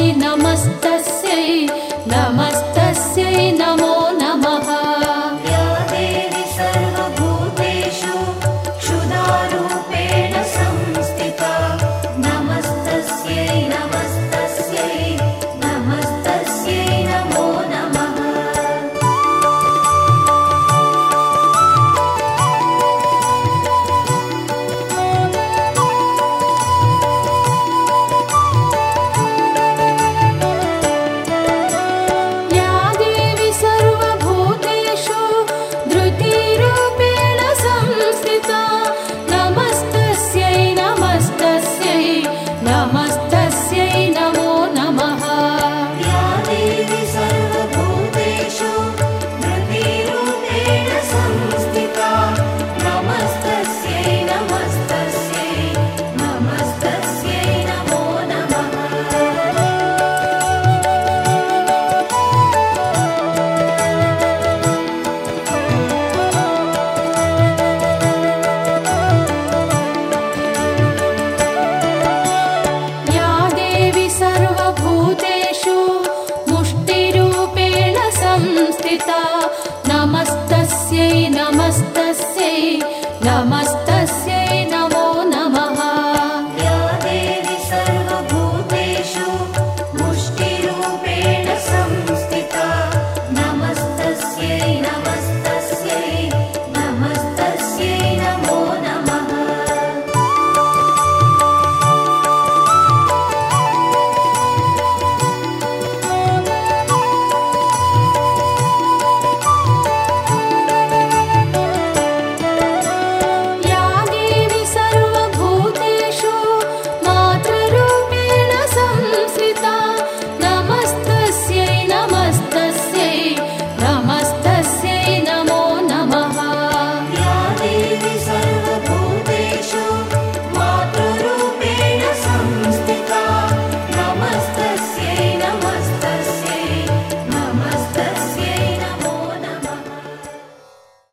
नमस्तस्यै नमस्ते। नमस्तस्यै नमस्ते।